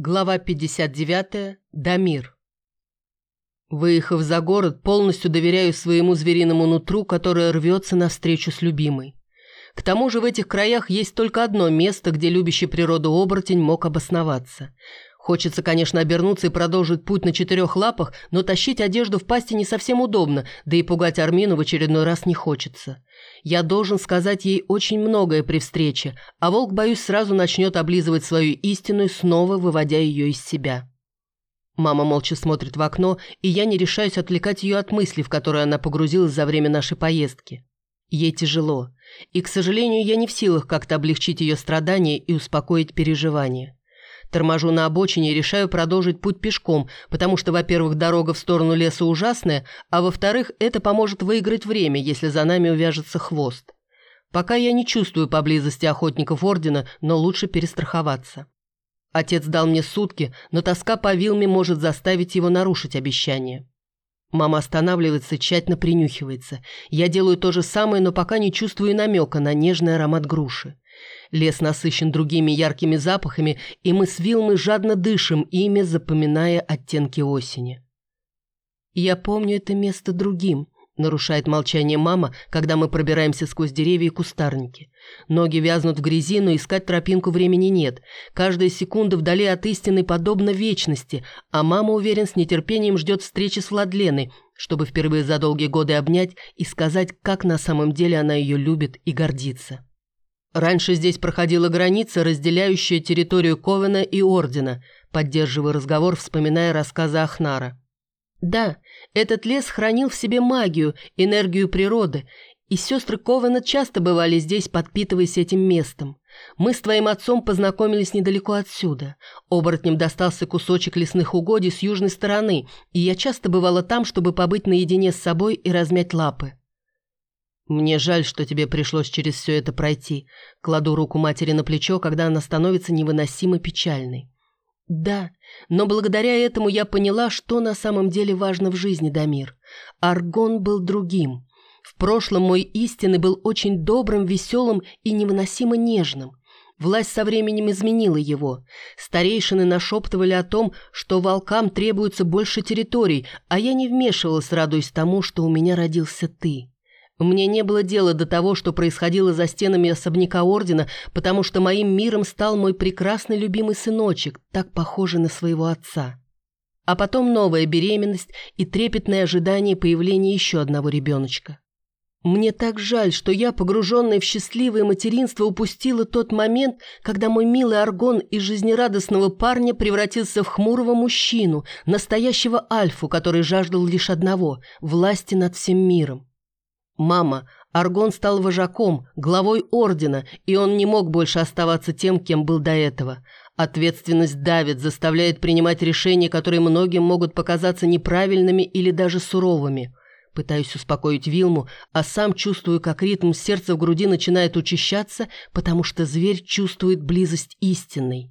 Глава 59. Дамир. Выехав за город, полностью доверяю своему звериному нутру, которое рвется навстречу с любимой. К тому же в этих краях есть только одно место, где любящий природу оборотень мог обосноваться. Хочется, конечно, обернуться и продолжить путь на четырех лапах, но тащить одежду в пасти не совсем удобно, да и пугать Армину в очередной раз не хочется. Я должен сказать ей очень многое при встрече, а волк, боюсь, сразу начнет облизывать свою истину, снова выводя ее из себя. Мама молча смотрит в окно, и я не решаюсь отвлекать ее от мыслей, в которые она погрузилась за время нашей поездки. Ей тяжело, и, к сожалению, я не в силах как-то облегчить ее страдания и успокоить переживания. Торможу на обочине и решаю продолжить путь пешком, потому что, во-первых, дорога в сторону леса ужасная, а во-вторых, это поможет выиграть время, если за нами увяжется хвост. Пока я не чувствую поблизости охотников Ордена, но лучше перестраховаться. Отец дал мне сутки, но тоска по Вилме может заставить его нарушить обещание. Мама останавливается тщательно принюхивается. Я делаю то же самое, но пока не чувствую намека на нежный аромат груши. Лес насыщен другими яркими запахами, и мы с Вилмой жадно дышим ими, запоминая оттенки осени. «Я помню это место другим», — нарушает молчание мама, когда мы пробираемся сквозь деревья и кустарники. Ноги вязнут в грязи, но искать тропинку времени нет. Каждая секунда вдали от истины подобна вечности, а мама, уверен, с нетерпением ждет встречи с Владленой, чтобы впервые за долгие годы обнять и сказать, как на самом деле она ее любит и гордится. Раньше здесь проходила граница, разделяющая территорию Ковена и Ордена, поддерживая разговор, вспоминая рассказы Ахнара. Да, этот лес хранил в себе магию, энергию природы, и сестры Ковена часто бывали здесь, подпитываясь этим местом. Мы с твоим отцом познакомились недалеко отсюда. Оборотням достался кусочек лесных угодий с южной стороны, и я часто бывала там, чтобы побыть наедине с собой и размять лапы. «Мне жаль, что тебе пришлось через все это пройти». Кладу руку матери на плечо, когда она становится невыносимо печальной. «Да, но благодаря этому я поняла, что на самом деле важно в жизни, Дамир. Аргон был другим. В прошлом мой истинный был очень добрым, веселым и невыносимо нежным. Власть со временем изменила его. Старейшины нашептывали о том, что волкам требуется больше территорий, а я не вмешивалась, радуясь тому, что у меня родился ты». Мне не было дела до того, что происходило за стенами особняка Ордена, потому что моим миром стал мой прекрасный любимый сыночек, так похожий на своего отца. А потом новая беременность и трепетное ожидание появления еще одного ребеночка. Мне так жаль, что я, погруженная в счастливое материнство, упустила тот момент, когда мой милый Аргон из жизнерадостного парня превратился в хмурого мужчину, настоящего альфу, который жаждал лишь одного – власти над всем миром. «Мама, Аргон стал вожаком, главой ордена, и он не мог больше оставаться тем, кем был до этого. Ответственность давит, заставляет принимать решения, которые многим могут показаться неправильными или даже суровыми». Пытаюсь успокоить Вилму, а сам чувствую, как ритм сердца в груди начинает учащаться, потому что зверь чувствует близость истинной.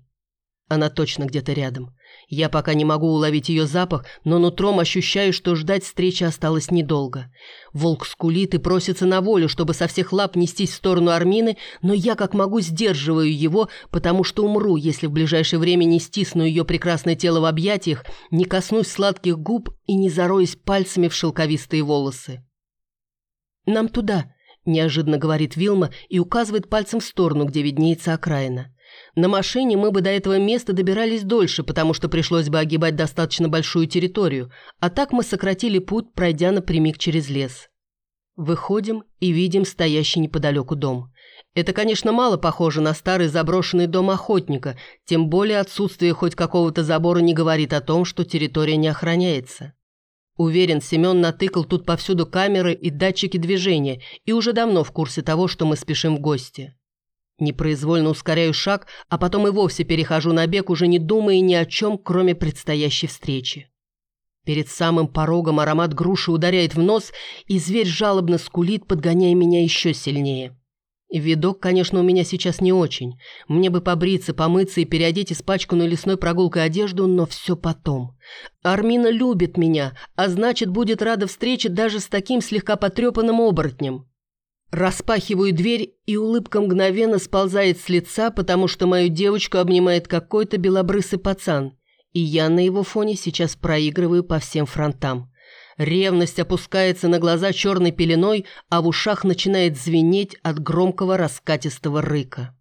Она точно где-то рядом. Я пока не могу уловить ее запах, но нутром ощущаю, что ждать встречи осталось недолго. Волк скулит и просится на волю, чтобы со всех лап нестись в сторону Армины, но я как могу сдерживаю его, потому что умру, если в ближайшее время не стисну ее прекрасное тело в объятиях, не коснусь сладких губ и не зароюсь пальцами в шелковистые волосы. «Нам туда», – неожиданно говорит Вилма и указывает пальцем в сторону, где виднеется окраина. На машине мы бы до этого места добирались дольше, потому что пришлось бы огибать достаточно большую территорию, а так мы сократили путь, пройдя напрямик через лес. Выходим и видим стоящий неподалеку дом. Это, конечно, мало похоже на старый заброшенный дом охотника, тем более отсутствие хоть какого-то забора не говорит о том, что территория не охраняется. Уверен, Семен натыкал тут повсюду камеры и датчики движения и уже давно в курсе того, что мы спешим в гости. Непроизвольно ускоряю шаг, а потом и вовсе перехожу на бег, уже не думая ни о чем, кроме предстоящей встречи. Перед самым порогом аромат груши ударяет в нос, и зверь жалобно скулит, подгоняя меня еще сильнее. Видок, конечно, у меня сейчас не очень. Мне бы побриться, помыться и переодеть испачканную лесной прогулкой одежду, но все потом. Армина любит меня, а значит, будет рада встрече даже с таким слегка потрепанным оборотнем. Распахиваю дверь, и улыбка мгновенно сползает с лица, потому что мою девочку обнимает какой-то белобрысый пацан, и я на его фоне сейчас проигрываю по всем фронтам. Ревность опускается на глаза черной пеленой, а в ушах начинает звенеть от громкого раскатистого рыка.